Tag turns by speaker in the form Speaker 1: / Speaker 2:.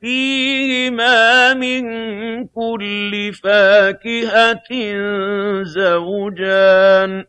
Speaker 1: فِيهِمَا مِن كُلِّ فَاكِهَةٍ زَوْجَانِ.